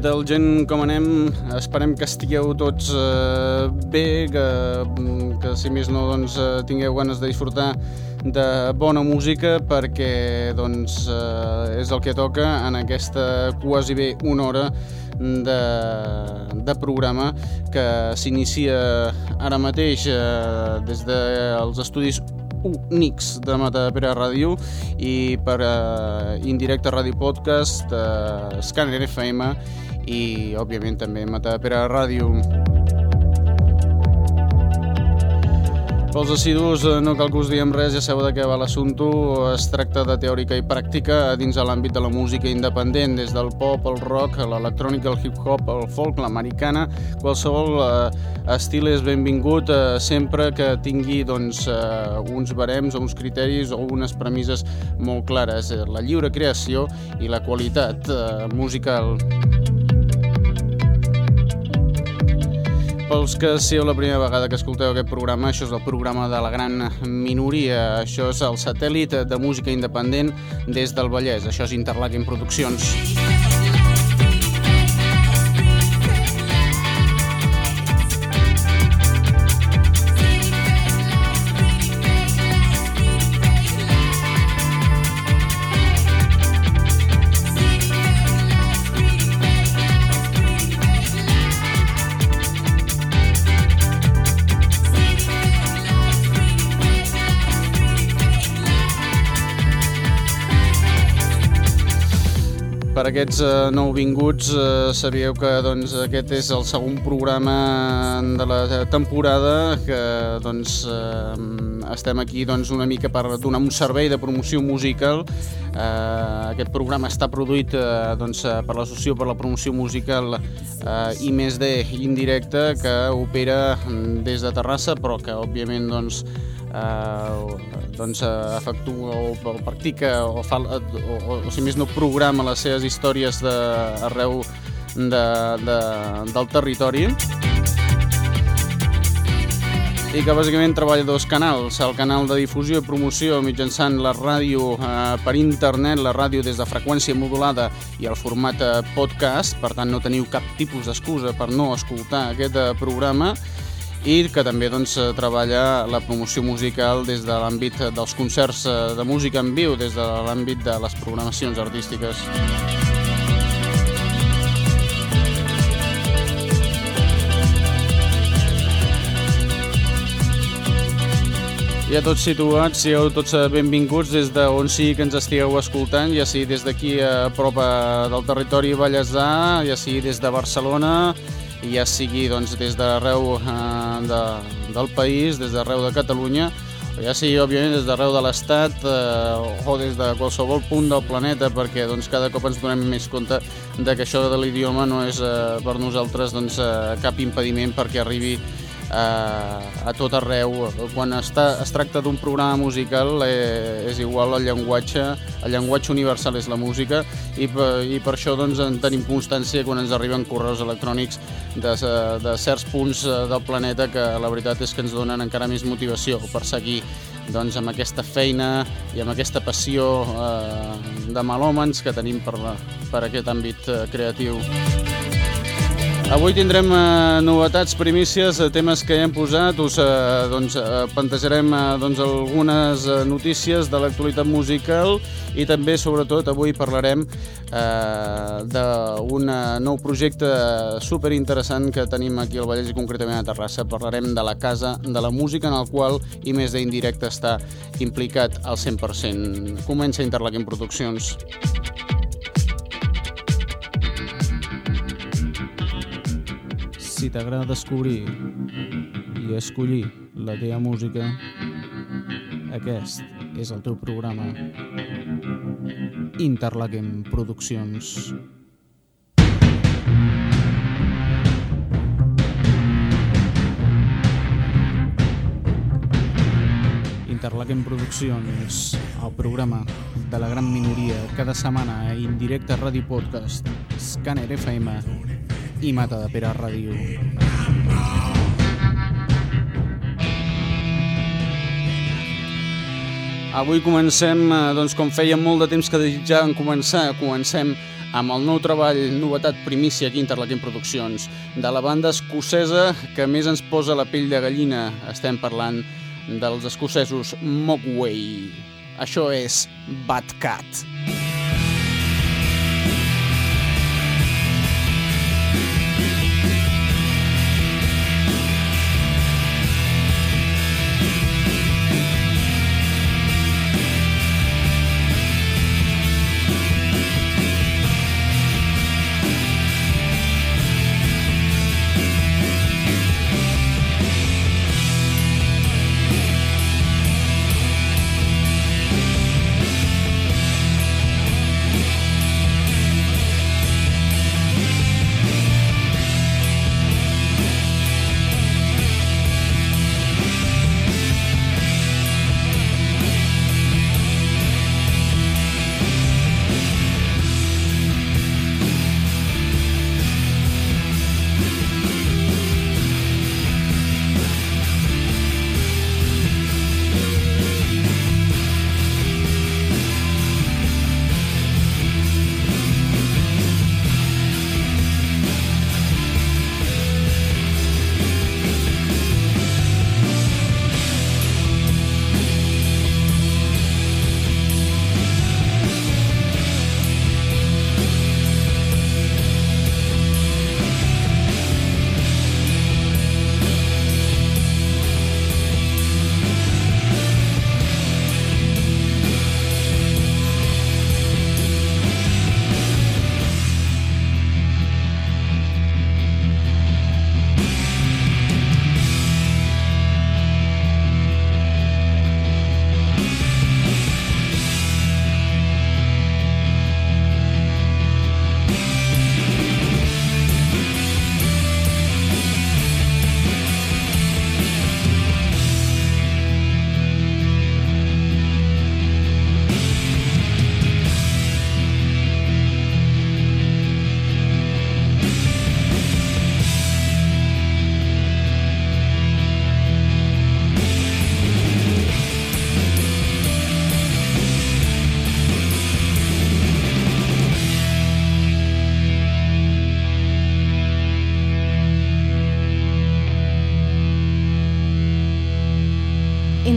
Què tal, gent? Com anem? Esperem que estigueu tots eh, bé, que, que si més no doncs, eh, tingueu ganes de disfrutar de bona música perquè doncs, eh, és el que toca en aquesta quasi bé una hora de, de programa que s'inicia ara mateix eh, des dels estudis únics de Matapera Ràdio i per eh, Indirecte Ràdio Podcast, eh, Scanner FM i, òbviament, també Matapera Ràdio. Pels assidus eh, no cal que us diguem res, ja sabeu de què va l'assumpte. Es tracta de teòrica i pràctica dins de l'àmbit de la música independent, des del pop, el rock, l'electrònica, el hip-hop, el folk, l'americana, qualsevol eh, estil és benvingut eh, sempre que tingui doncs, eh, uns barems o uns criteris o unes premisses molt clares, eh, la lliure creació i la qualitat eh, musical. Pels que sieu la primera vegada que escolteu aquest programa, això és el programa de la gran minoria. Això és el satèl·lit de música independent des del Vallès. Això és Interlaken Produccions. Per aquests eh, nouvinguts eh, sabíeu que doncs, aquest és el segon programa de la temporada que doncs, eh, estem aquí doncs, una mica per donar un servei de promoció musical. Eh, aquest programa està produït eh, doncs, per l'Associació per la Promoció Musical eh, i més de indirecte que opera des de Terrassa però que òbviament doncs, eh, doncs, eh, efectua o, o practica o, fa, o, o, o si més no programa les seves històries de, arreu de, de, del territori. I que bàsicament treballa dos canals, el canal de difusió i promoció mitjançant la ràdio eh, per internet, la ràdio des de freqüència modulada i el format eh, podcast, per tant no teniu cap tipus d'excusa per no escoltar aquest eh, programa, i que també doncs, treballa la promoció musical des de l'àmbit dels concerts de música en viu, des de l'àmbit de les programacions artístiques. Ja tots situats, sigueu tots benvinguts des d'on sigui que ens estigueu escoltant, ja sigui des d'aquí a prop del territori Vallèsà, ja sigui des de Barcelona, ja sigui doncs, des d'arreu eh, de, del país, des d'arreu de Catalunya, ja sigui, òbviament, des d'arreu de l'Estat eh, o des de qualsevol punt del planeta, perquè doncs, cada cop ens donem més compte de que això de l'idioma no és eh, per nosaltres doncs, eh, cap impediment perquè arribi eh, a tot arreu. Quan està, es tracta d'un programa musical eh, és igual el llenguatge, el llenguatge universal és la música i, i per això doncs, en tenim constància quan ens arriben correus electrònics de, de certs punts eh, del planeta que la veritat és que ens donen encara més motivació per seguir doncs, amb aquesta feina i amb aquesta passió eh, de malòmens que tenim per, la, per aquest àmbit eh, creatiu. Avui tindrem eh, novetats, primícies, eh, temes que ja hem posat. Us eh, doncs, eh, plantejarem eh, doncs, algunes eh, notícies de l'actualitat musical i també, sobretot, avui parlarem eh, d'un nou projecte super interessant que tenim aquí al Vallès i concretament a Terrassa. Parlarem de la Casa de la Música, en el qual i més d'indirecte està implicat al 100%. Comença Interlaken Produccions. Si t'agrada descobrir i escollir la teva música, aquest és el teu programa. Interlaquem Produccions. Interlaquem Produccions, el programa de la gran minoria, cada setmana Indirecte Ràdio Podcast, Scanner FM i Mata de Pere Ràdio. Avui comencem, eh, doncs com feia molt de temps que desitjàvem començar, comencem amb el nou treball, novetat primícia aquí a Interlaquem Produccions, de la banda escocesa que més ens posa la pell de gallina. Estem parlant dels escocesos Mogwai. Això és Bad Cat.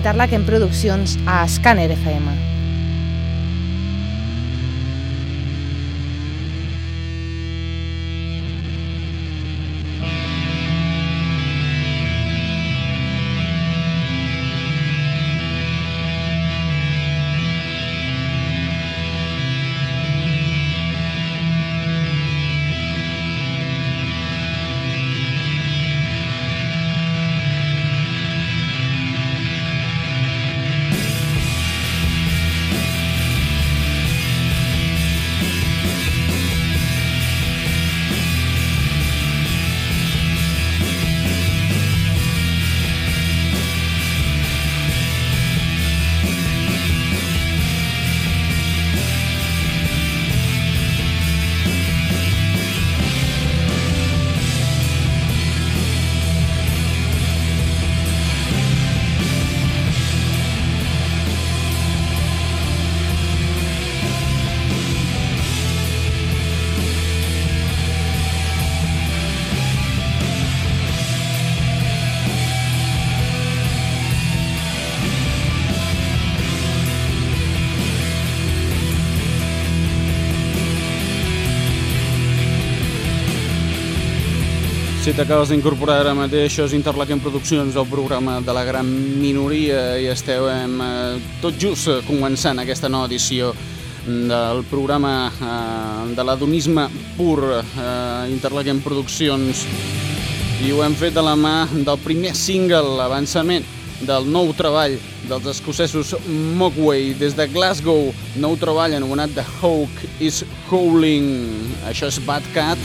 Interlaken Produccions a Scanner FM. Si t'acabes d'incorporar ara mateix, això és Interlaken Produccions, el programa de la gran minoria, i esteu eh, tot just començant aquesta nova edició del programa eh, de l'adonisme pur, eh, Interlaken Produccions, i ho hem fet de la mà del primer single, l'avançament del nou treball dels escocesos Mogwai des de Glasgow, nou treball anomenat The Hawk is Howling. Això és Bad Cat,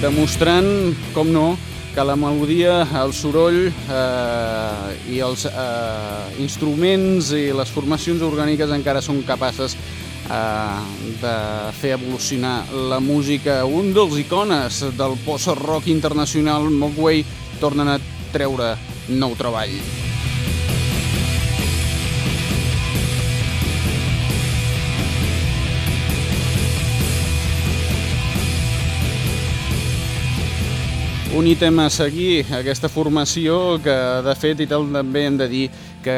demostrant, com no, que la melodia, el soroll eh, i els eh, instruments i les formacions orgàniques encara són capaces eh, de fer evolucionar la música. Un dels icones del post-rock internacional, Mogwai, tornen a treure nou treball. Un ítem a seguir, aquesta formació que de fet i tal també hem de dir que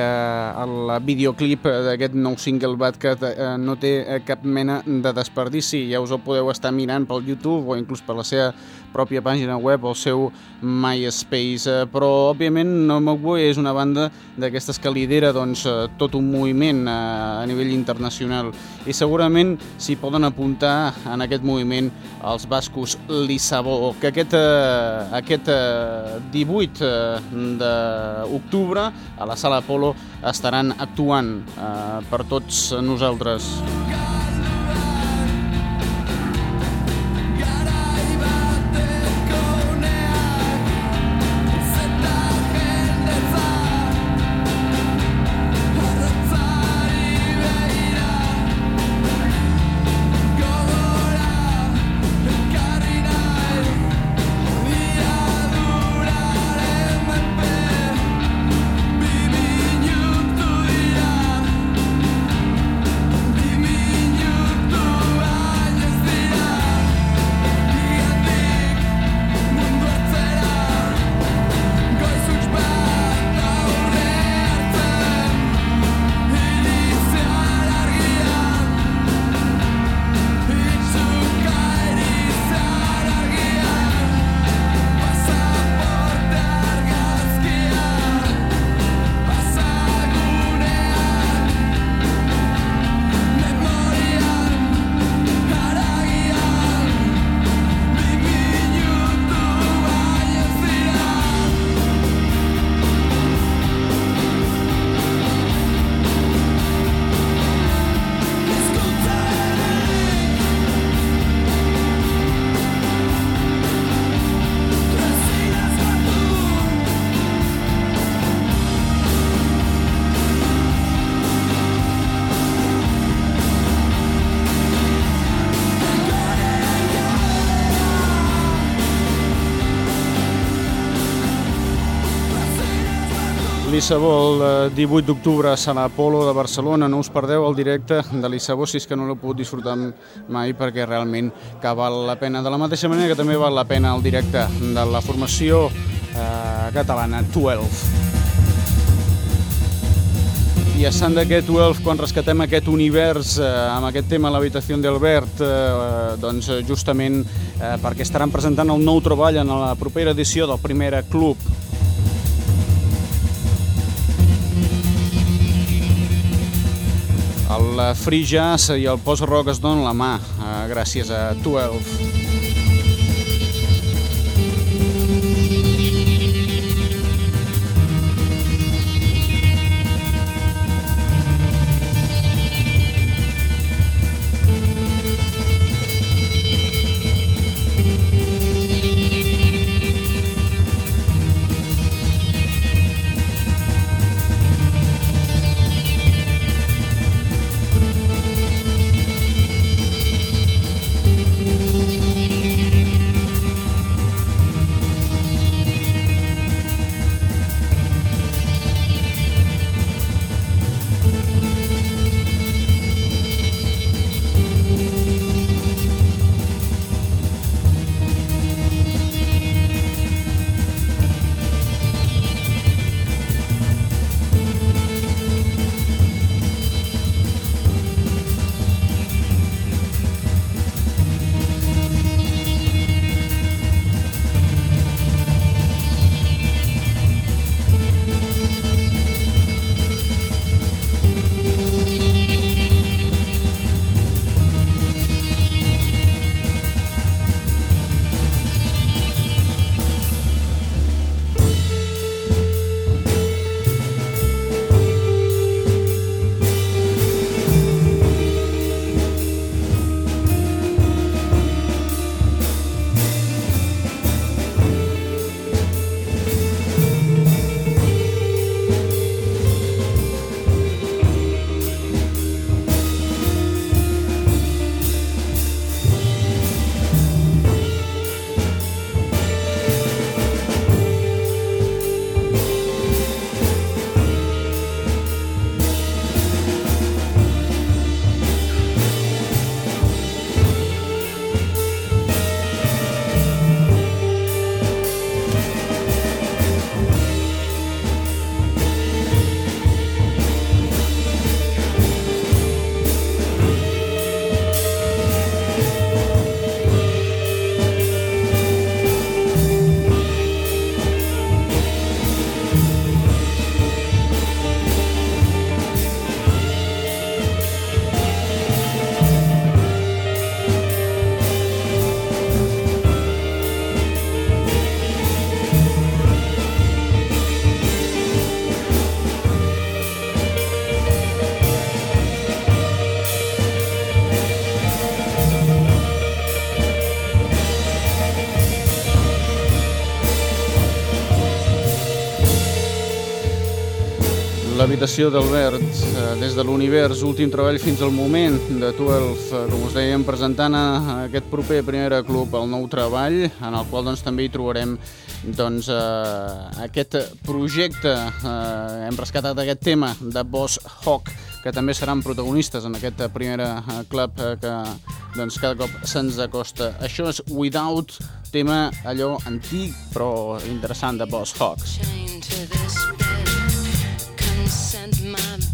el videoclip d'aquest nou single Bad Cat eh, no té cap mena de desperdici, ja us el podeu estar mirant pel YouTube o inclús per la seva pròpia pàgina web, el seu MySpace, eh, però òbviament No Mogwai és una banda d'aquestes que lidera doncs, eh, tot un moviment a nivell internacional. I segurament s'hi poden apuntar en aquest moviment els bascos Lissabó, que aquest, aquest 18 d'octubre a la sala Apolo estaran actuant per tots nosaltres. Lissabó el 18 eh, d'octubre a Sala Apolo de Barcelona. No us perdeu el directe de Lissabó si és que no l'heu pogut disfrutar mai perquè realment que val la pena. De la mateixa manera que també val la pena el directe de la formació eh, catalana 12. I estant d'aquest 12, quan rescatem aquest univers eh, amb aquest tema l'habitació d'Albert, eh, doncs justament eh, perquè estaran presentant el nou treball en la propera edició del Primera Club El free jazz i el post-rock es donen la mà eh, gràcies a 12. L'habitació d'Albert, eh, des de l'univers, últim treball fins al moment, de 12, eh, com us dèiem, presentant a aquest proper Primera Club el nou treball, en el qual doncs, també hi trobarem doncs, eh, aquest projecte. Eh, hem rescatat aquest tema de Boss Hawk, que també seran protagonistes en aquest Primera Club eh, que doncs, cada cop se'ns acosta. Això és Without, tema allò antic però interessant de Boss Hawk. Chain to this Send my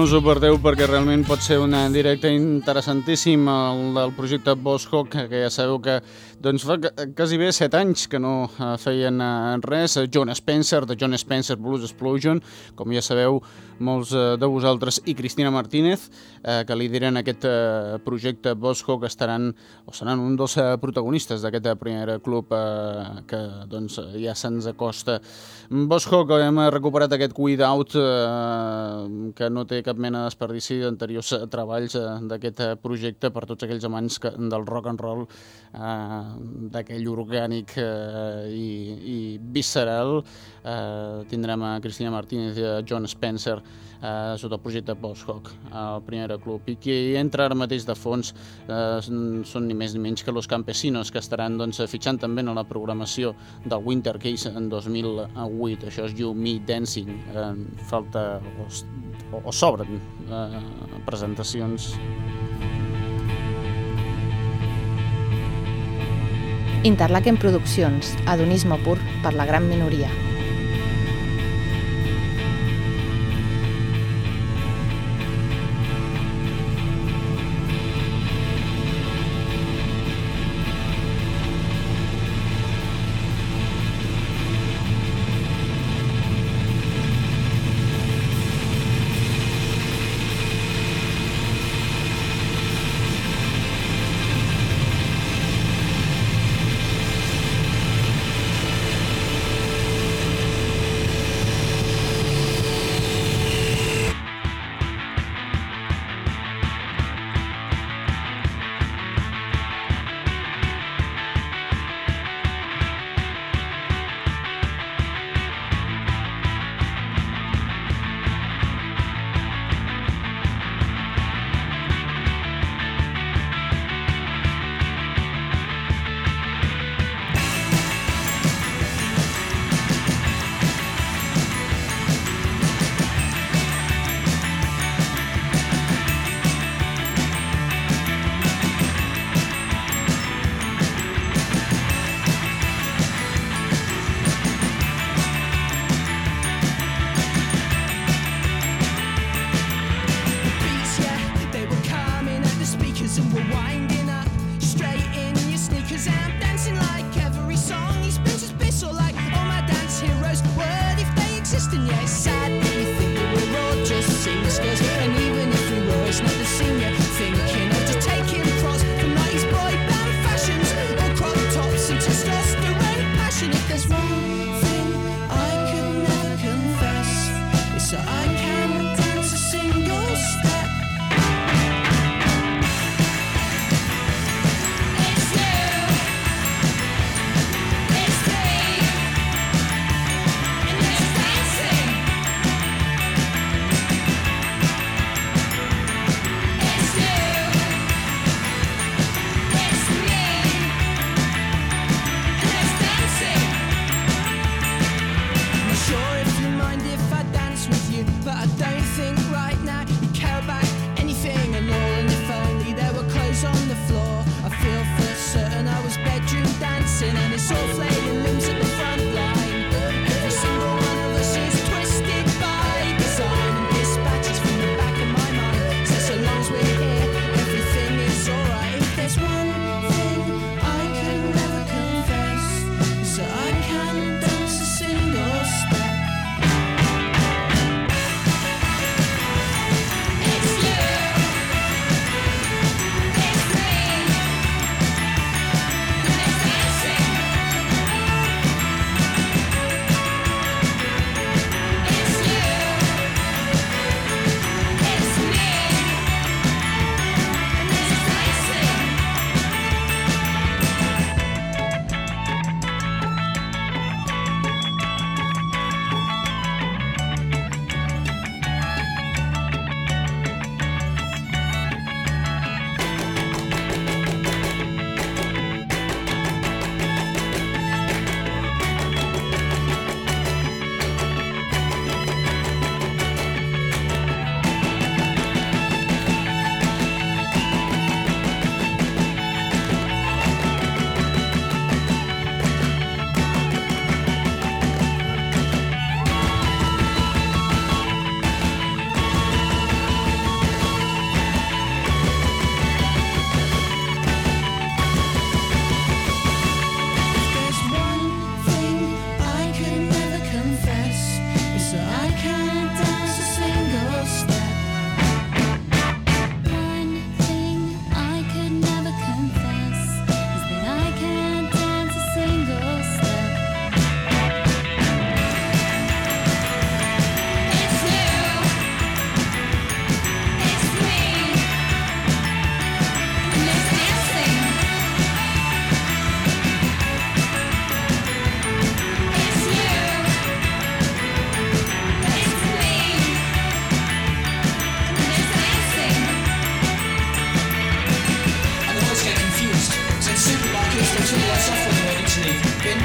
No us ho perdeu perquè realment pot ser una directa interessantíssim el del projecte Bosco, que, ja sabeu que doncs, fa quasi bé set anys que no uh, feien uh, res. John Spencer, de John Spencer Blues Explosion, com ja sabeu molts uh, de vosaltres, i Cristina Martínez, uh, que lideren aquest uh, projecte Bosco, que estaran o seran un dels uh, protagonistes d'aquest primer club uh, que doncs, ja se'ns acosta. Bosco, que hem recuperat aquest Weed uh, que no té cap mena d'esperdici d'anteriors eh, treballs eh, d'aquest eh, projecte per tots aquells amants que, del rock and roll eh, d'aquell orgànic eh, i, i visceral. Eh, tindrem a Cristina Martínez i a John Spencer eh, sota el projecte Boshawk al primer club i qui entra ara mateix de fons eh, són ni més ni menys que los campesinos que estaran doncs, fitxant també en la programació del Winter Case en 2008 això és You Me Dancing eh, falta o, o s'obren eh, presentacions. Interlaken Produccions, adonisme pur per la gran minoria.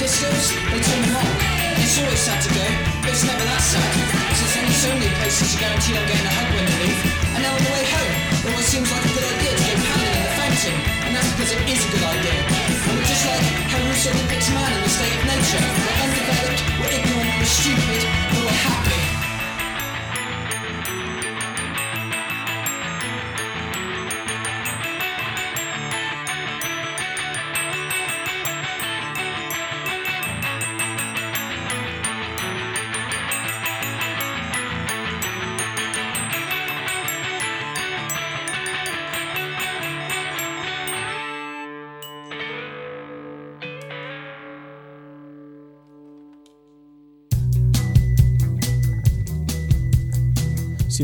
Discos, they turn them on. It's always sad to go, but it's never that sad. There's only so many places you're guaranteed on getting a hug when you leave. And now on the way home, it always seems like a good idea to go paddling in the fountain. And that's because it is a good idea. And we're just like how Rousseau depicts man in the state of nature. We're undeveloped, we're ignorant, we're stupid, but we're happy.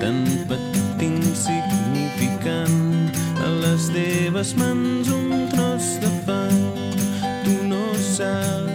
tan petit insignificant. A les teves mans un tros de fang tu no saps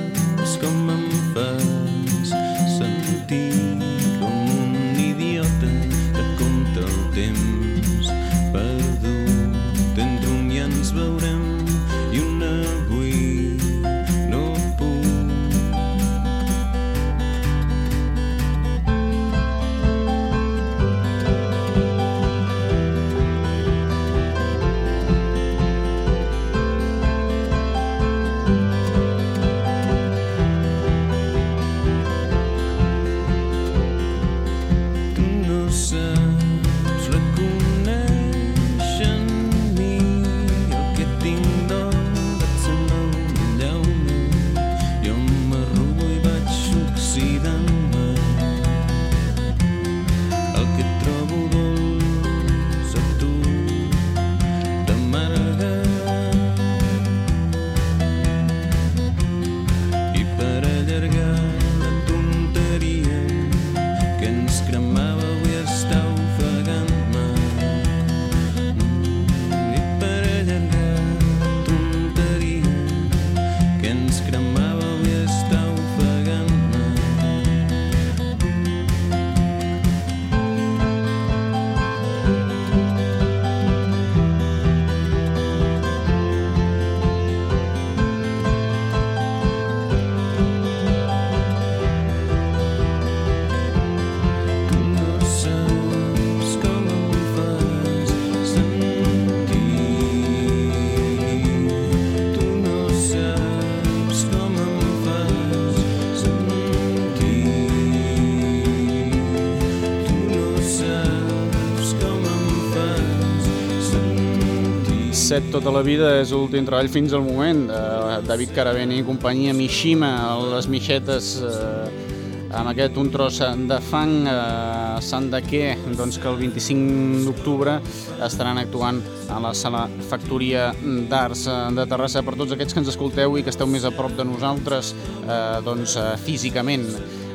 Set tota la vida és l'últim treball fins al moment. Eh, David Caraveni i companyia Mishima, les Mixetes, eh, amb aquest un tros de fang, eh, Sant de què? Doncs que el 25 d'octubre estaran actuant a la sala Factoria d'Arts de Terrassa. Per tots aquests que ens escolteu i que esteu més a prop de nosaltres, eh, doncs eh, físicament,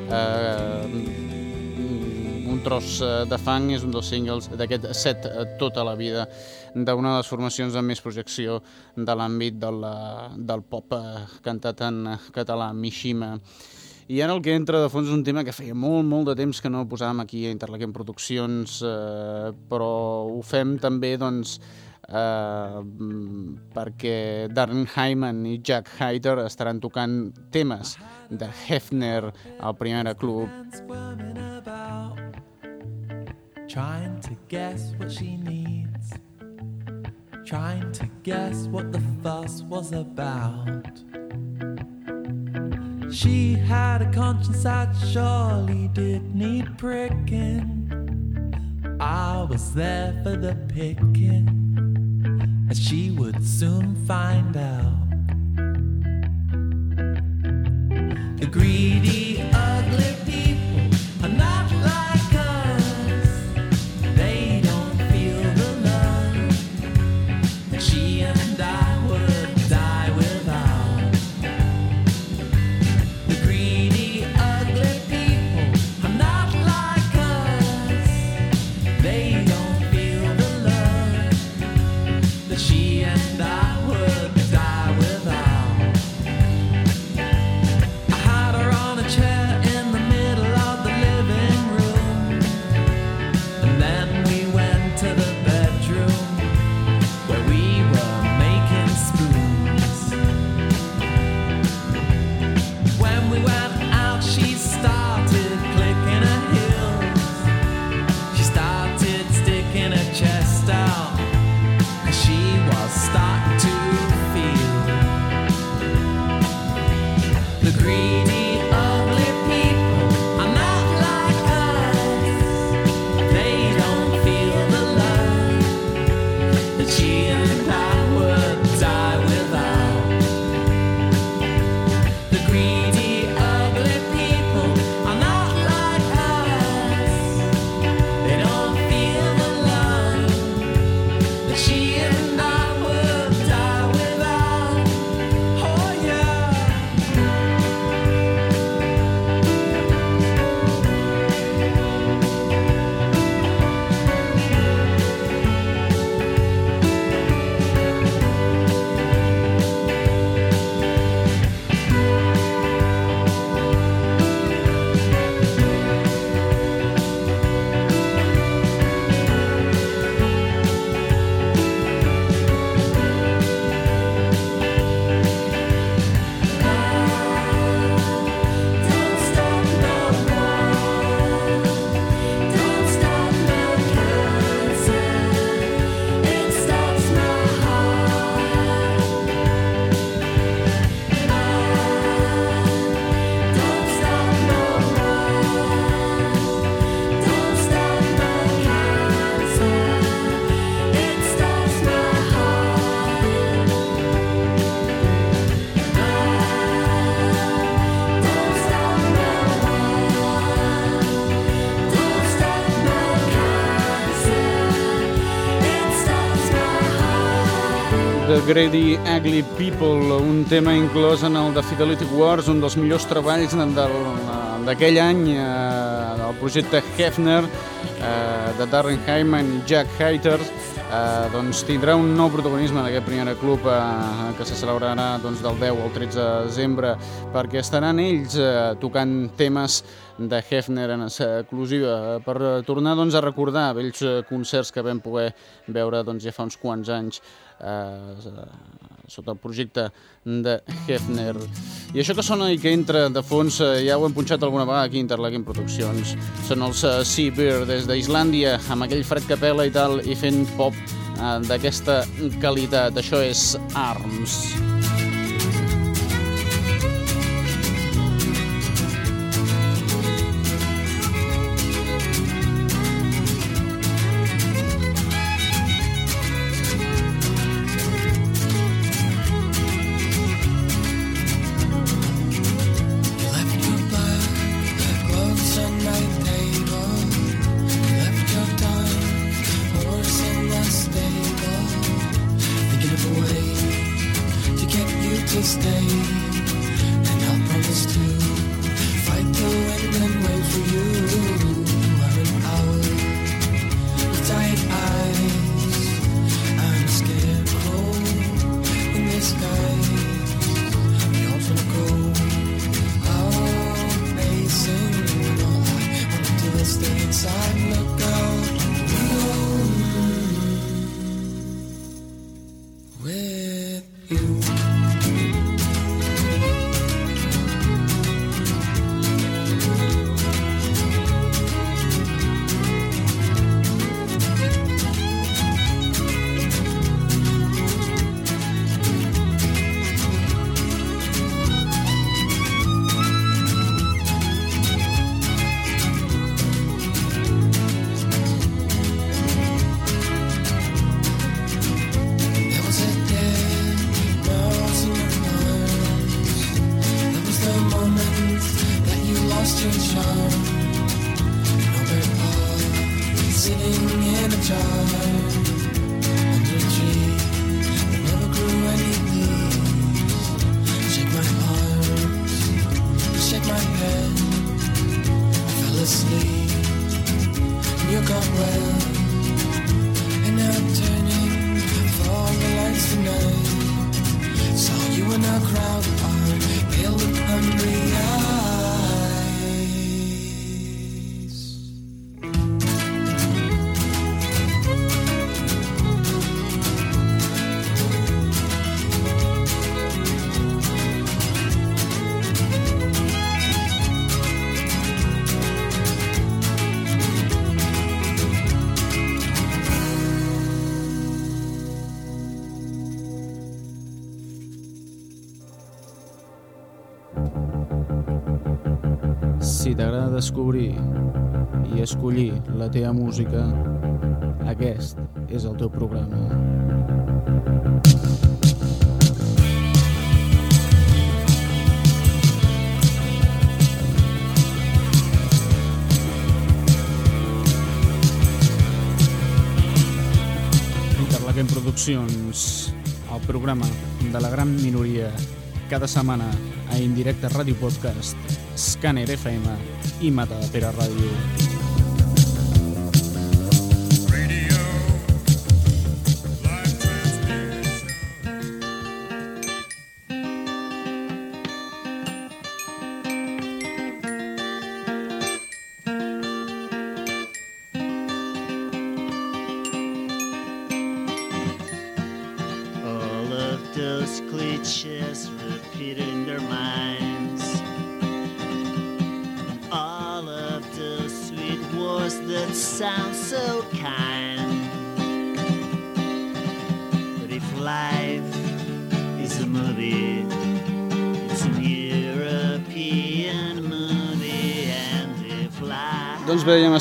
eh, tros eh, de fang és un dels singles d'aquest set eh, tota la vida d'una de les formacions amb més projecció de l'àmbit del, del pop eh, cantat en català, Mishima. I ara el que entra de fons és un tema que feia molt, molt de temps que no posàvem aquí a Interlaquem Produccions, eh, però ho fem també, doncs, eh, perquè Darren Hyman i Jack Hyder estaran tocant temes de Hefner al Primera Club trying to guess what she needs, trying to guess what the fuss was about. She had a conscience that surely did need pricking. I was there for the picking, and she would soon find out. The greedy, Grady Ugly People, un tema inclòs en el The Fidelity Wars, un dels millors treballs d'aquell any, eh, del projecte Hefner, eh, de Darren Hyman i Jack Hayter, eh, doncs tindrà un nou protagonisme en aquest primer club eh, que se celebrarà doncs, del 10 al 13 de desembre perquè estaran ells eh, tocant temes de Hefner en exclusiva. Per tornar doncs, a recordar vells concerts que vam poder veure doncs, ja fa uns quants anys eh, sota el projecte de Hefner. I això que sona i que entra de fons eh, ja ho hem punxat alguna vegada aquí a Interlaken Produccions. Són els uh, Sea Beer des d'Islàndia amb aquell fred que pela i tal i fent pop eh, d'aquesta qualitat. Això és Arms. Left descobrir i escollir la teva música, aquest és el teu programa. Interlaken Produccions, el programa de la gran minoria, cada setmana a Indirecte Ràdio Podcast, Scanner FM i Mata de Pere Ràdio.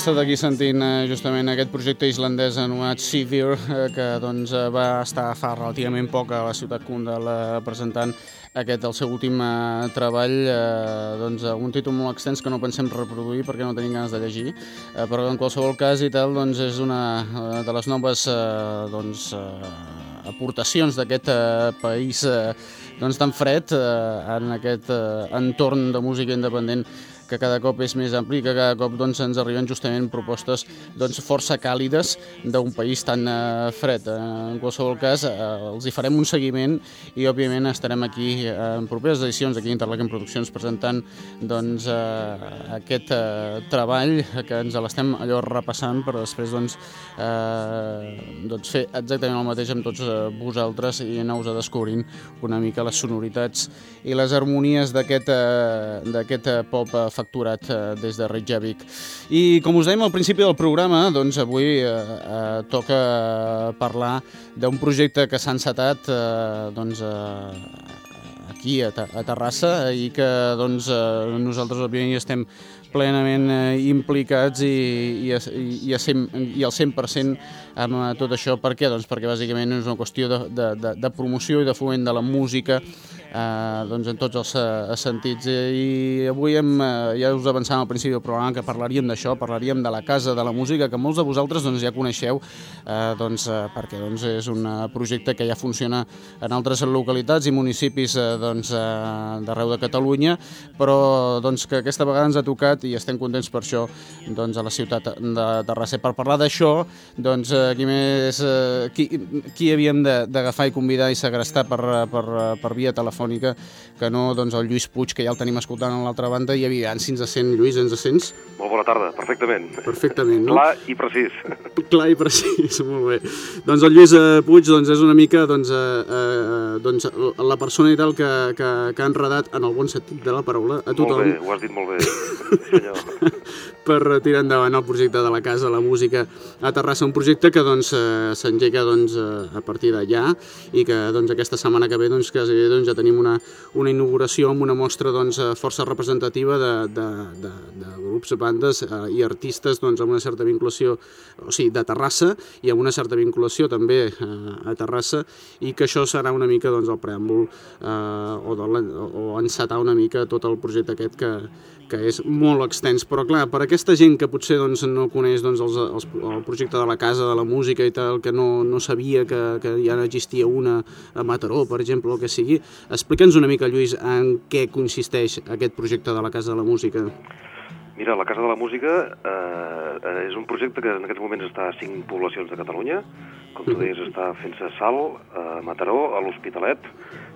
Estat aquí sentint eh, justament aquest projecte islandès anomenat Seavir, eh, que doncs, eh, va estar fa relativament poc a la ciutat Kundal eh, presentant aquest, el seu últim eh, treball, eh, doncs, eh, un títol molt extens que no pensem reproduir perquè no tenim ganes de llegir, eh, però en qualsevol cas i tal, doncs, és una eh, de les noves eh, doncs, eh, aportacions d'aquest eh, país eh, doncs, tan fred eh, en aquest eh, entorn de música independent que cada cop és més ampli que cada cop doncs, ens arriben justament propostes doncs, força càlides d'un país tan eh, fred. Eh, en qualsevol cas, eh, els hi farem un seguiment i, òbviament, estarem aquí eh, en properes edicions aquí a Interlaken Produccions presentant doncs, eh, aquest eh, treball que ens l'estem allò repassant per després doncs, eh, doncs fer exactament el mateix amb tots eh, vosaltres i anar-vos descobrint una mica les sonoritats i les harmonies d'aquest eh, eh, pop eh, facturat eh, des de Reykjavik. I com us dèiem al principi del programa, doncs avui eh, eh, toca parlar d'un projecte que s'ha encetat eh, doncs, eh, aquí a, a Terrassa i que doncs, eh, nosaltres òbviament hi estem plenament eh, implicats i, i, i, i, a 100, i al 100% amb eh, tot això. Per què? Doncs perquè bàsicament és una qüestió de, de, de, de promoció i de foment de la música eh, doncs en tots els eh, sentits. I avui hem, eh, ja us avançàvem al principi del programa que parlaríem d'això, parlaríem de la Casa de la Música, que molts de vosaltres doncs, ja coneixeu, eh, doncs, eh, perquè doncs, és un eh, projecte que ja funciona en altres localitats i municipis eh, doncs, eh, d'arreu de Catalunya, però doncs, que aquesta vegada ens ha tocat i estem contents per això doncs, a la ciutat de Terrassa. Per parlar d'això, doncs, eh, qui, més, eh, qui, qui havíem de- d'agafar i convidar i segrestar per, eh, per, eh, per via telefònica que no doncs, el Lluís Puig, que ja el tenim escoltant a l'altra banda, i aviam si ens sent. Lluís, ens sents? Molt bona tarda, perfectament. Perfectament, no? Clar i precís. Clar i precís, molt bé. Doncs el Lluís eh, Puig doncs, és una mica doncs, eh, eh, doncs, la persona i tal que, que, que ha enredat, en el bon sentit de la paraula, a Molt tothom bé, ho has dit molt bé, senyor. per tirar endavant el projecte de la Casa, la música a Terrassa, un projecte que doncs, eh, s'engega doncs, eh, a partir d'allà i que doncs, aquesta setmana que ve doncs, que doncs, ja tenim una, una inauguració amb una mostra doncs, eh, força representativa de, de, de, de grups, bandes eh, i artistes doncs, amb una certa vinculació o sigui, de Terrassa i amb una certa vinculació també eh, a Terrassa i que això serà una mica doncs, el preàmbul eh, o, de o encetar una mica tot el projecte aquest que, que és molt extens, però clar, per aquesta gent que potser doncs, no coneix doncs, els, els, el projecte de la casa, de la música i tal, que no, no sabia que, que ja n'existia una a Mataró, per exemple, o que sigui, explica'ns una mica, Lluís, en què consisteix aquest projecte de la casa de la música. Mira, la Casa de la Música eh, eh, és un projecte que en aquests moments està a cinc poblacions de Catalunya. Com tu deies, està fent-se a Sal, a Mataró, a l'Hospitalet,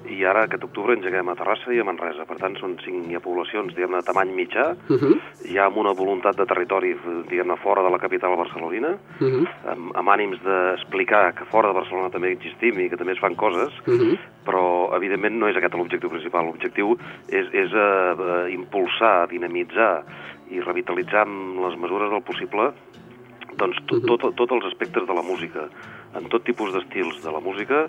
i ara aquest octubre engeguem a Terrassa i a Manresa. Per tant, són cinc poblacions, diguem-ne, de tamany mitjà, Uh -huh. ja amb una voluntat de territori, diguem-ne, fora de la capital barcelonina, Uh -huh. amb, amb ànims d'explicar que fora de Barcelona també existim i que també es fan coses, Uh -huh. però evidentment no és aquest l'objectiu principal. L'objectiu és, és eh, eh, impulsar, dinamitzar i revitalitzar amb les mesures del possible doncs, to, tot, tots els aspectes de la música, en tot tipus d'estils de la música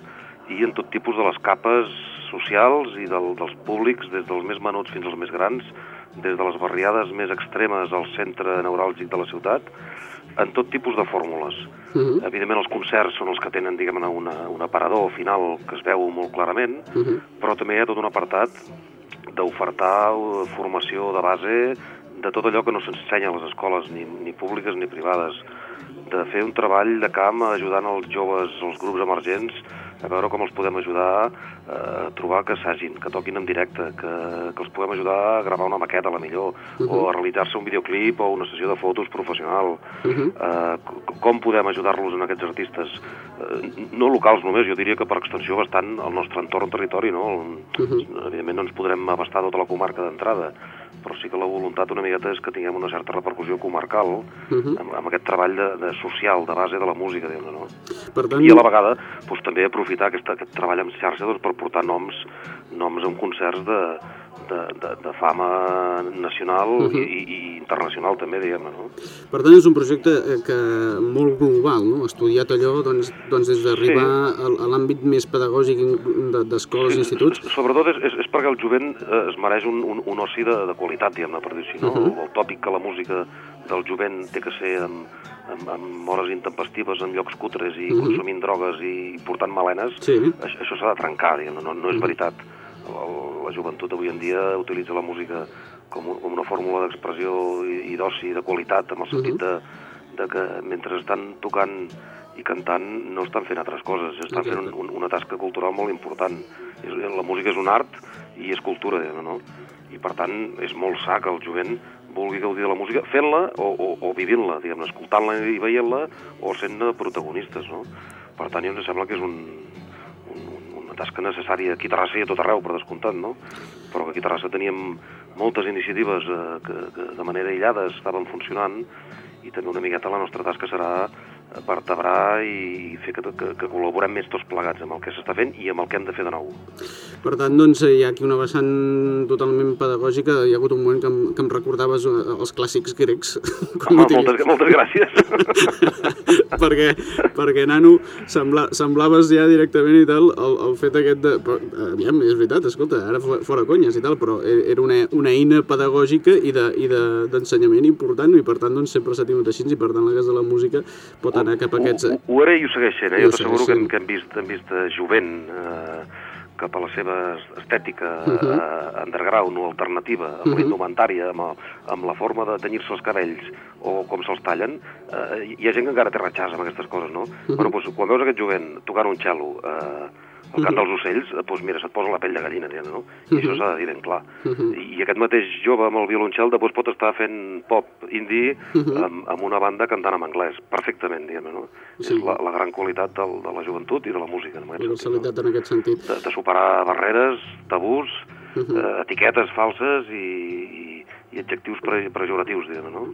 i en tot tipus de les capes socials i del, dels públics, des dels més menuts fins als més grans, des de les barriades més extremes al centre neuràlgic de la ciutat, en tot tipus de fórmules. Uh -huh. Evidentment els concerts són els que tenen diguem-ne una, un aparador final que es veu molt clarament, Uh -huh. però també hi ha tot un apartat d'ofertar eh, formació de base de tot allò que no s'ensenya a les escoles, ni, ni públiques ni privades, de fer un treball de camp ajudant els joves, els grups emergents, a veure com els podem ajudar eh, a trobar que s'hagin, que toquin en directe, que, que els podem ajudar a gravar una maqueta, a la millor, o a realitzar-se un videoclip o una sessió de fotos professional. eh, c- com podem ajudar-los en aquests artistes? Eh, no locals només, jo diria que per extensió bastant al nostre entorn territori, no? Evidentment no ens podrem abastar tota la comarca d'entrada, però sí que la voluntat una miqueta és que tinguem una certa repercussió comarcal amb, amb aquest treball de, de social, de base de la música, diguem no? Per tant, I a la vegada doncs, també aprofitar aquesta, aquest treball en xarxa doncs, per portar noms, noms en concerts de, de, de, de fama nacional i, i, i internacional també, diguem-ne, no? Per tant, és un projecte eh, que molt global, no? estudiat allò doncs, doncs des d'arribar a, a l'àmbit més pedagògic de- d'escoles i instituts. Sobretot és, és, és perquè el jovent eh, es mereix un, un, un oci de, de qualitat, diguem-ne, per dir-ho no? Mhm. El tòpic que la música del jovent té que ser amb, amb, amb hores intempestives en llocs cutres i Mhm. consumint drogues i portant malenes, Sí. això, això s'ha de trencar, diguem no, no és veritat. El, la joventut avui en dia utilitza la música com, un, com una fórmula d'expressió i, i d'oci de qualitat, amb el sentit de, de que mentre estan tocant i cantant no estan fent altres coses, estan fent un, un, una tasca cultural molt important. És, la música és un art i és cultura, diguem no? I per tant és molt sa que el jovent vulgui gaudir de la música fent-la o, o, o vivint-la, diguem escoltant-la i veient-la o sent-ne protagonistes, no? Per tant, mi em sembla que és un, una tasca necessària aquí a Terrassa i a tot arreu, per descomptat, no? Però que aquí a Terrassa teníem moltes iniciatives eh, que, que de manera aïllada estaven funcionant i també una miqueta la nostra tasca serà vertebrar i fer que, que, que col·laborem més tots plegats amb el que s'està fent i amb el que hem de fer de nou. Per tant, doncs, hi ha aquí una vessant totalment pedagògica. Hi ha hagut un moment que em, que em recordaves eh, els clàssics grecs. Home, moltes, moltes gràcies. perquè, perquè, nano, sembla, semblaves ja directament i tal el, el fet aquest de... Però, aviam, és veritat, escolta, ara fora conyes i tal, però e, era una, una eina pedagògica i d'ensenyament de, i de, important i per tant doncs, sempre s'ha tingut així i per tant la casa de la música pot anar cap a aquests... Ho, ho, ho era i ho segueix sent, eh? jo t'asseguro que, que hem vist, hem vist jovent eh, cap a la seva estètica uh -huh. uh, underground o alternativa, amb uh -huh. la indumentària, amb, el, amb la forma de tenyir-se els cabells o com se'ls tallen, uh, hi ha gent que encara té ratxars amb aquestes coses, no? Uh -huh. Bueno, doncs, quan veus aquest jovent tocant un xelo, uh, el cant dels ocells, doncs mira, se't posa la pell de gallina, diguem, no? I això s'ha de dir ben clar. I aquest mateix jove amb el violoncel després pot estar fent pop indie amb, amb una banda cantant en anglès, perfectament, diguem, no? Sí. És la, la gran qualitat del, de la joventut i de la música, en aquest sentit. Universalitat en aquest sentit. De, de superar barreres, tabús, eh, etiquetes falses i, i, i adjectius pre, pejoratius, diguem, no?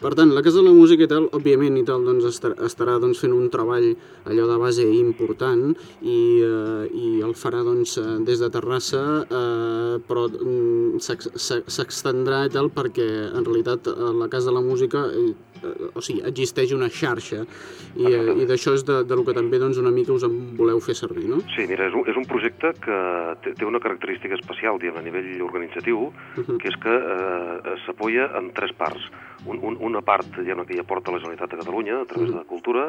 Per tant, la Casa de la Música i tal, òbviament i tal, doncs estarà, doncs, fent un treball allò de base important i, eh, i el farà doncs, eh, des de Terrassa, eh, però mm, s'ex- s'ex- s'extendrà i tal perquè en realitat eh, la Casa de la Música eh, o sigui, existeix una xarxa i, eh, i d'això és de, de lo que també doncs, una mica us en voleu fer servir, no? Sí, mira, és un, és un projecte que té, té una característica especial diguem, a nivell organitzatiu, que és que eh, s'apoya en tres parts. Un, un, una part diguem, que ja porta la Generalitat de Catalunya a través de Cultura,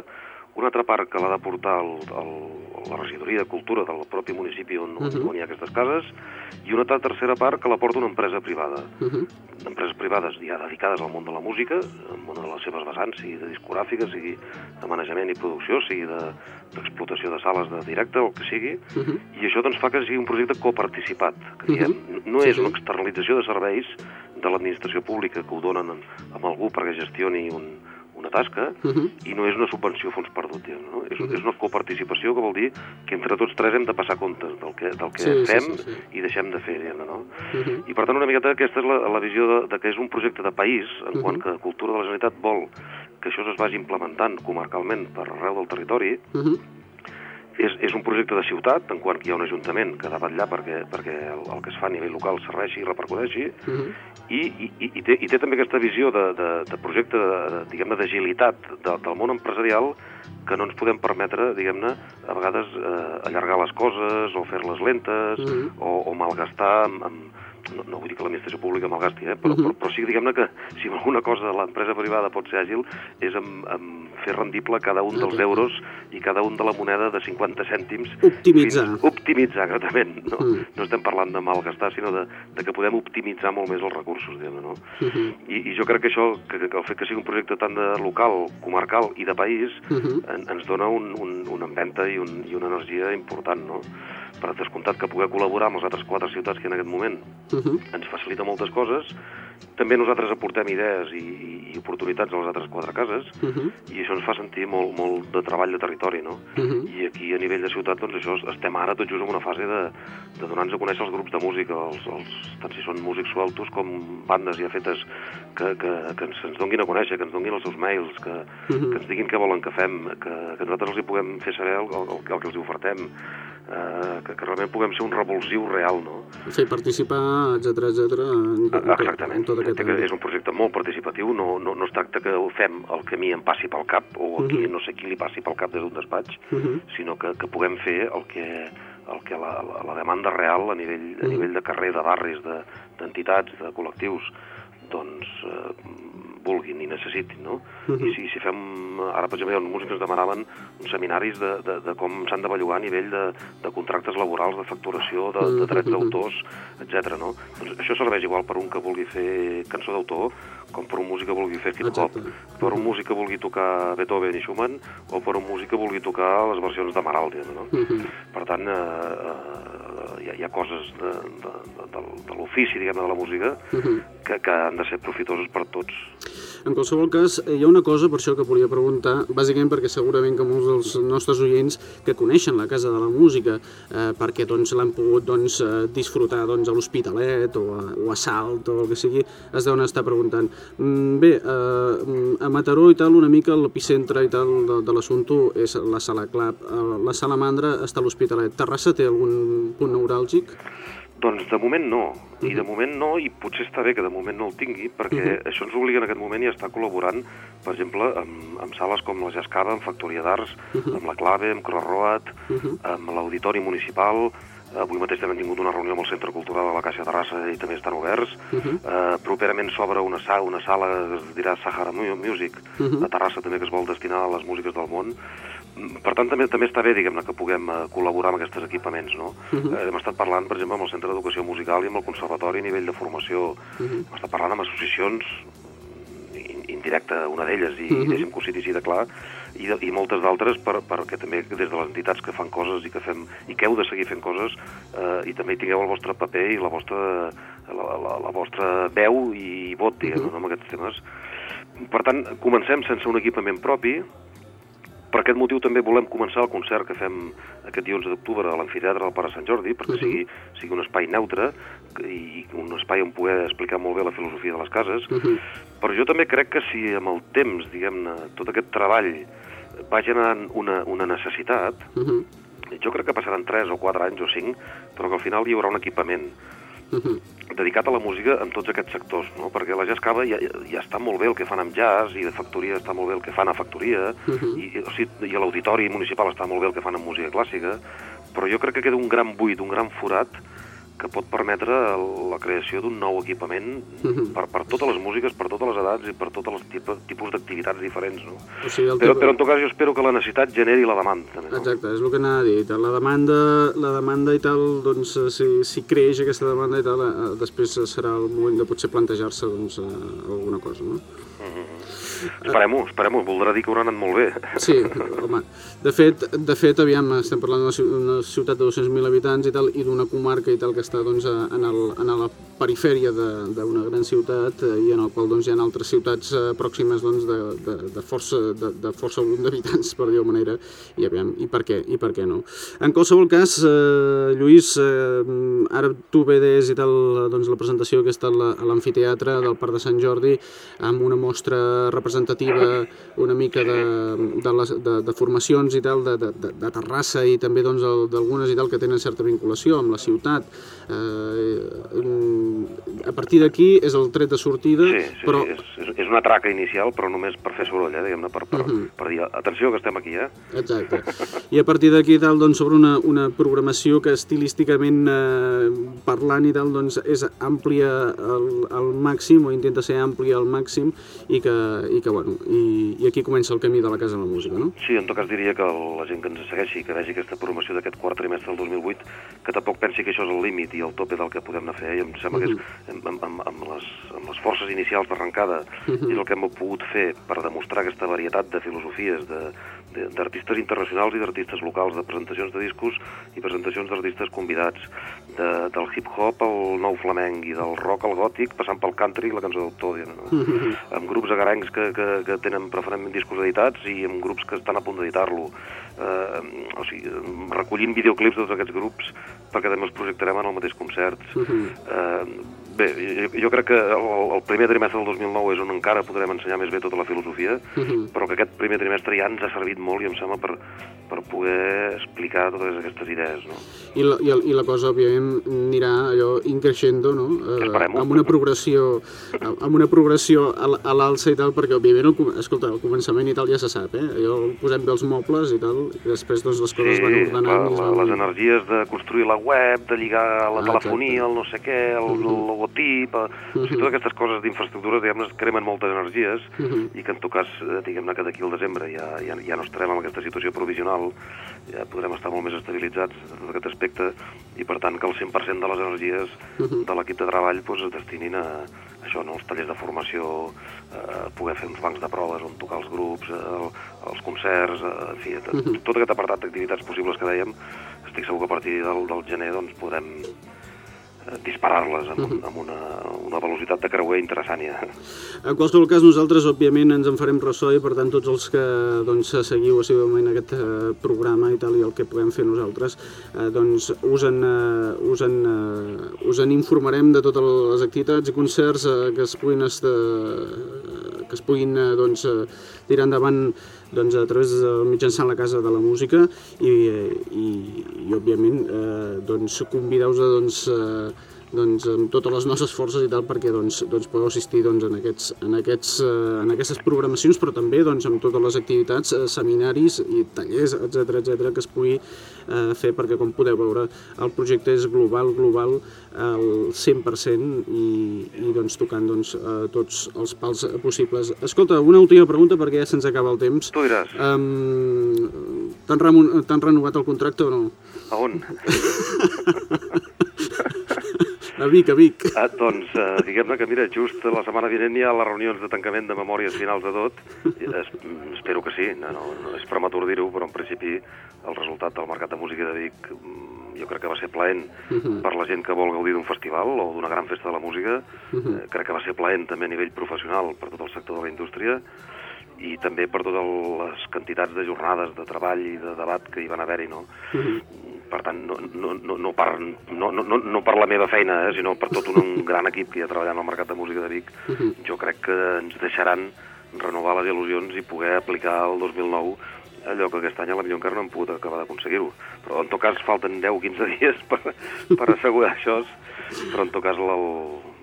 una altra part que l'ha de portar el, el, la regidoria de Cultura del propi municipi on, on, Mhm. on hi ha aquestes cases, i una altra tercera part que la porta una empresa privada. Uh -huh. Empreses privades ja dedicades al món de la música, al món de les seves vessants, sigui de discogràfica, sigui de manejament i producció, sigui de- d'explotació de, de sales de directe, o el que sigui, Uh -huh. i això doncs, fa que sigui un projecte coparticipat, que Mhm. diem, no Sí, és sí. una externalització de serveis de l'administració pública que ho donen en- amb algú perquè gestioni un, una tasca, Uh -huh. i no és una subvenció a fons perdut, diguem, no? És, Mhm. és una coparticipació que vol dir que entre tots tres hem de passar comptes del que, del que Sí, sí, fem sí, sí. i deixem de fer, diguem no? Uh -huh. I per tant una miqueta aquesta és la, la visió de, de que és un projecte de país en Mhm. quant que Cultura de la Generalitat vol que això es vagi implementant comarcalment per arreu del territori, Uh -huh. És, és un projecte de ciutat, en quant que hi ha un ajuntament que ha de vetllar perquè, perquè el, el que es fa a nivell local serveixi i repercuteixi, Uh -huh. i, i, i, té, i té també aquesta visió de, de, de projecte, diguem-ne, d'agilitat de, del món empresarial que no ens podem permetre, diguem-ne, a vegades eh, allargar les coses o fer-les lentes Mhm. o, o malgastar amb, amb no, no vull dir que l'administració pública malgasti, eh? però, Mhm. però, però sí, diguem-ne que si alguna cosa l'empresa privada pot ser àgil és amb, amb fer rendible cada un dels euros i cada un de la moneda de 50 cèntims. Optimitzar. Fins, optimitzar, exactament. No, Mm. no estem parlant de malgastar, sinó de, de que podem optimitzar molt més els recursos, diguem no? Uh -huh. I, I jo crec que això, que, que el fet que sigui un projecte tant de local, comarcal i de país, Uh -huh. en, ens dona un, un, una empenta i, un, i una energia important, no? Per descomptat que poder col·laborar amb les altres quatre ciutats que en aquest moment Uh -huh. ens facilita moltes coses. També nosaltres aportem idees i, i, i oportunitats a les altres quatre cases Uh -huh. i això ens fa sentir molt, molt de treball de territori, no? Uh -huh. I aquí a nivell de ciutat, doncs això, estem ara tot just en una fase de, de donar-nos a conèixer els grups de música, els, els, tant si són músics sueltos com bandes ja fetes que, que, que ens, ens donguin a conèixer, que ens donguin els seus mails, que, Mhm. que ens diguin què volen que fem, que, que nosaltres els hi puguem fer saber el, el, el, el que els hi ofertem, eh, que, que realment puguem ser un revulsiu real, no? Fer participar, etc etc. Exactament. en tot aquest que és un projecte molt participatiu, no, no, no es tracta que ho fem el que a mi em passi pel cap o a qui Mhm. no sé qui li passi pel cap des d'un despatx, Uh -huh. sinó que, que puguem fer el que, el que la, la, la demanda real a nivell, a Mhm. nivell de carrer, de barris, de- d'entitats, de, de col·lectius, doncs eh, vulguin i necessitin, no? Mhm. I si, si fem... Ara, per exemple, hi ha músics que ens demanaven uns seminaris de, de, de com s'han de bellugar a nivell de, de contractes laborals, de facturació, de, de drets Mhm. d'autors, etc. no? Doncs això serveix igual per un que vulgui fer cançó d'autor com per un músic que vulgui fer hip-hop, per un músic que vulgui tocar Beethoven i Schumann o per un músic que vulgui tocar les versions de Amaral, diguem, no? Mhm. Per tant, eh, eh, hi, ha, hi ha coses de, de, de, de, de l'ofici, diguem de la música, Mhm. que, que han de ser profitoses per tots. En qualsevol cas, eh, hi ha una cosa per això que volia preguntar, bàsicament perquè segurament que molts dels nostres oients que coneixen la Casa de la Música, eh, perquè doncs, l'han pogut doncs, eh, disfrutar doncs, a l'Hospitalet o, a, o a Salt o el que sigui, es deuen estar preguntant. Mm, bé, eh, a Mataró i tal, una mica l'epicentre i tal de, de l'assumpte és la Sala Clap. Eh, la Salamandra està a l'Hospitalet. Terrassa té algun punt neuràlgic? Doncs de moment no, i de moment no, i potser està bé que de moment no el tingui, perquè això ens obliga en aquest moment i estar col·laborant, per exemple, amb, amb sales com la Jascava, amb Factoria d'Arts, amb la Clave, amb Crossroad, amb l'Auditori Municipal, Avui mateix també hem tingut una reunió amb el Centre Cultural de la Caixa de Terrassa i també estan oberts. Uh -huh. uh, properament s'obre una, sa una sala que es dirà Sahara Mu- Music, uh -huh. a Terrassa també que es vol destinar a les músiques del món. Per tant, també també està bé, diguem-ne, que puguem uh, col·laborar amb aquests equipaments, no? Uh -huh. uh, hem estat parlant, per exemple, amb el Centre d'Educació Musical i amb el Conservatori a nivell de formació. Uh -huh. Hem estat parlant amb associacions in- indirecta, una d'elles, i uh -huh. deixem que ho citi així de clar, i, de, i moltes d'altres per, perquè també des de les entitats que fan coses i que fem i que heu de seguir fent coses eh, i també hi tingueu el vostre paper i la vostra, la, la, la vostra veu i vot, diguem, uh -huh. no, amb aquests temes. Per tant, comencem sense un equipament propi, per aquest motiu també volem començar el concert que fem aquest dia 11 d'octubre a l'Amfiteatre del Pare Sant Jordi, perquè sigui, sigui un espai neutre i un espai on poder explicar molt bé la filosofia de les cases. Però jo també crec que si amb el temps, diguem-ne, tot aquest treball va generant una, una necessitat, Uh -huh. jo crec que passaran 3 o 4 anys o 5, però que al final hi haurà un equipament Uh -huh. dedicat a la música en tots aquests sectors, no? perquè la Jazz Cava ja, ja està molt bé el que fan amb jazz i de factoria està molt bé el que fan a factoria Mhm. i, o sigui, i a l'auditori municipal està molt bé el que fan amb música clàssica però jo crec que queda un gran buit, un gran forat que pot permetre la creació d'un nou equipament Mhm. per, per totes les músiques, per totes les edats i per tots els tipus, tipus d'activitats diferents. No? O sigui, Però, tema- però en tot cas jo espero que la necessitat generi la demanda. També, no? Exacte, és el que anava a dir. La demanda, la demanda i tal, doncs, eh, si, si creix aquesta demanda i tal, eh, després serà el moment de potser plantejar-se doncs, eh, alguna cosa, no? Esperem-ho, esperem-ho. Voldrà dir que haurà anat molt bé. Sí, home, de fet, de fet aviam, estem parlant d'una ciu- una ciutat de 200.000 habitants i tal, i d'una comarca i tal que està doncs, en, el, en la perifèria d'una gran ciutat eh, i en el qual doncs, hi ha altres ciutats eh, pròximes doncs, de, de, de, força, de, de força volum d'habitants, per dir-ho manera, i aviam, i per què, i per què no. En qualsevol cas, eh, Lluís, eh, ara tu ve des i tal, doncs, la presentació que està a la- a l'amfiteatre del Parc de Sant Jordi amb una mostra representativa una mica de, de, les, de, de formacions i tal, de, de, de, Terrassa i també doncs, d'algunes i tal que tenen certa vinculació amb la ciutat. Eh, a partir d'aquí és el tret de sortida, Sí, sí, però... sí, és, és, una traca inicial, però només per fer soroll, eh, diguem-ne, per, per, Mhm. per dir, atenció que estem aquí, eh? Exacte. I a partir d'aquí tal, doncs, sobre una, una programació que estilísticament eh, parlant i tal, doncs, és àmplia al, al màxim, o intenta ser àmplia al màxim, i que, i que bueno, i, i aquí comença el camí de la Casa de la Música, no? Sí, en tot cas diria que la gent que ens segueixi, que vegi aquesta programació d'aquest quart trimestre del 2008, que tampoc pensi que això és el límit i el tope del que podem anar a fer. I em sembla que és, amb, amb, amb, amb, les, amb les forces inicials d'arrencada Mhm. és el que hem pogut fer per demostrar aquesta varietat de filosofies, de- d'artistes internacionals i d'artistes locals, de presentacions de discos i presentacions d'artistes convidats, de, del hip-hop al nou flamenc i del rock al gòtic, passant pel country i la cançó d'autor, no? amb grups agarencs que, que, que tenen preferentment discos editats i amb grups que estan a punt d'editar-lo. Eh, o sigui, recollint videoclips de tots aquests grups perquè també els projectarem en el mateix concert. Eh, bé, jo, crec que el, el primer trimestre del 2009 és on encara podrem ensenyar més bé tota la filosofia, Mhm. però que aquest primer trimestre ja ens ha servit molt i em sembla per, per poder explicar totes aquestes idees. No? I la, i, el, I la cosa, òbviament, anirà allò increixendo, no? Eh, amb una progressió, amb una progressió a, l'alça i tal, perquè, òbviament, el, escolta, el començament i tal ja se sap, eh? Allò posem bé els mobles i tal, i després doncs, les coses van ordenant. la, la, van... les energies de construir la web, de lligar la Ah, telefonia, el no sé què, el, el logotip, uh, o sigui, totes aquestes coses d'infraestructures, diguem-ne, cremen moltes energies Mhm. i que en tot cas, eh, diguem-ne que d'aquí al desembre ja, ja, ja no estarem en aquesta situació provisional, ja podrem estar molt més estabilitzats en tot aquest aspecte i per tant que el 100% de les energies Mhm. de l'equip de treball doncs, es destinin a això, no? els tallers de formació, eh, poder fer uns bancs de proves on tocar els grups, eh, el, els concerts, eh, en fi, tot, Mhm. tot aquest apartat d'activitats possibles que dèiem, estic segur que a partir del, del gener doncs, podrem disparar-les amb, un, amb una, una velocitat de creuer interessant ja. En qualsevol cas, nosaltres, òbviament, ens en farem ressò i, per tant, tots els que doncs, seguiu assiduament aquest eh, programa i tal, i el que puguem fer nosaltres, eh, doncs us en, eh, us, en, eh, us en informarem de totes les activitats i concerts eh, que es puguin, estar, que es puguin eh, doncs, eh, tirar endavant doncs, a través de mitjançant la Casa de la Música i, eh, i, i òbviament, eh, doncs, convideu-vos a doncs, eh, doncs, amb totes les nostres forces i tal perquè doncs, doncs podeu assistir doncs, en, aquests, en, aquests, eh, en aquestes programacions però també doncs, amb totes les activitats, eh, seminaris i tallers, etc etc que es pugui eh, fer perquè com podeu veure el projecte és global, global al 100% i, i doncs, tocant doncs, eh, tots els pals possibles. Escolta, una última pregunta perquè ja se'ns acaba el temps. Tu diràs. Um, T'han renovat el contracte o no? A on? A Vic, a Vic. Ah, doncs, eh, diguem-ne que, mira, just la setmana vinent hi ha les reunions de tancament de memòries finals de tot. I Es, espero que sí, no, no, no és prematur dir-ho, però en principi el resultat del Mercat de Música de Vic mm, jo crec que va ser plaent Mhm. per la gent que vol gaudir d'un festival o d'una gran festa de la música. Mhm. Eh, crec que va ser plaent també a nivell professional per tot el sector de la indústria i també per totes les quantitats de jornades de treball i de debat que hi van haver-hi, no? per tant, no, no, no, no, per, no, no, no- per la meva feina, eh, sinó per tot un gran equip que hi ha treballant al Mercat de Música de Vic, jo crec que ens deixaran renovar les il·lusions i poder aplicar el 2009 allò que aquest any a la millor encara no hem pogut acabar d'aconseguir-ho. Però en tot cas falten 10 o 15 dies per, per assegurar això, però en tot cas la,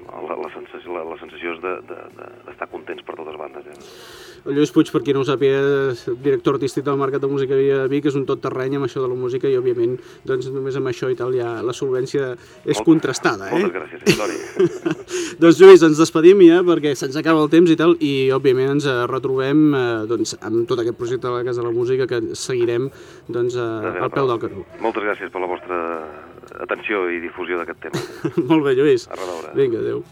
la, la, sensació, la, la sensació és d'estar de, de, d'estar contents per totes bandes. Eh? Lluís Puig, per qui no ho sàpiga, director artístic del Mercat de Música de Vic, és un tot terreny amb això de la música i, òbviament, doncs, només amb això i tal ja la solvència és Molt- contrastada, eh? Moltes gràcies, Hilari. doncs, Lluís, ens despedim ja perquè se'ns acaba el temps i tal i, òbviament, ens eh, retrobem eh, doncs, amb tot aquest projecte de la Casa de la Música que seguirem doncs, eh, al peu del carrer. Moltes gràcies per la vostra atenció i difusió d'aquest tema. Molt bé, Lluís. A reveure. Vinga, adeu.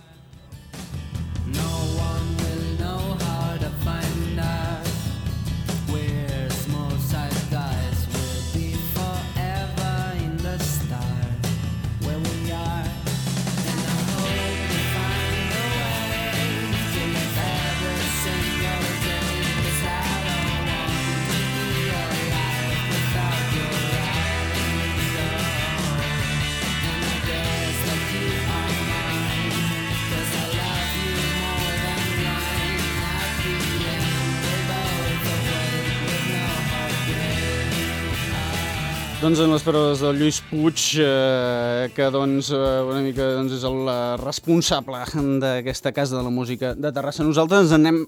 Doncs en les paraules del Lluís Puig, eh, que doncs, eh, una mica doncs, és el eh, responsable d'aquesta Casa de la Música de Terrassa. Nosaltres ens anem,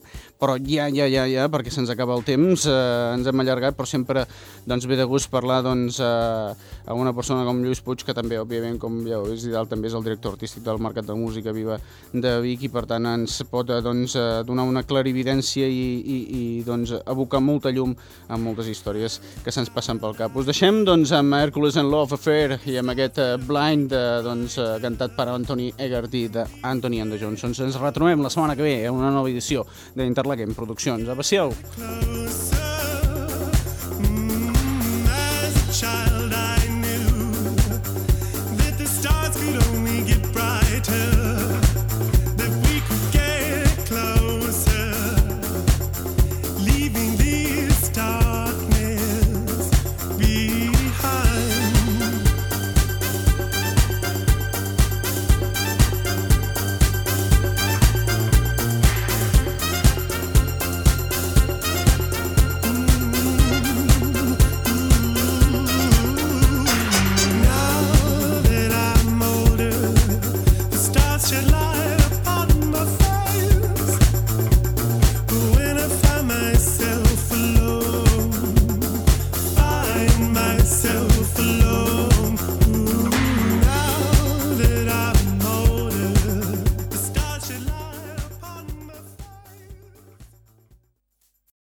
però ja, ja, ja, ja, perquè se'ns acaba el temps, eh, ens hem allargat, però sempre doncs, ve de gust parlar doncs, eh, a una persona com Lluís Puig, que també, òbviament, com ja heu vist, Vidal, també és el director artístic del Mercat de Música Viva de Vic i, per tant, ens pot eh, doncs, donar una clarividència i, i, i doncs, abocar molta llum a moltes històries que se'ns passen pel cap. Us deixem doncs, amb Hercules and Love Affair i amb aquest eh, Blind eh, doncs, eh, cantat per Anthony Egarty d'Anthony and the Johnsons. Ens retrobem la setmana que ve a una nova edició d'Interlaquem Produccions. Aprecieu! As a child, I knew the stars only get brighter,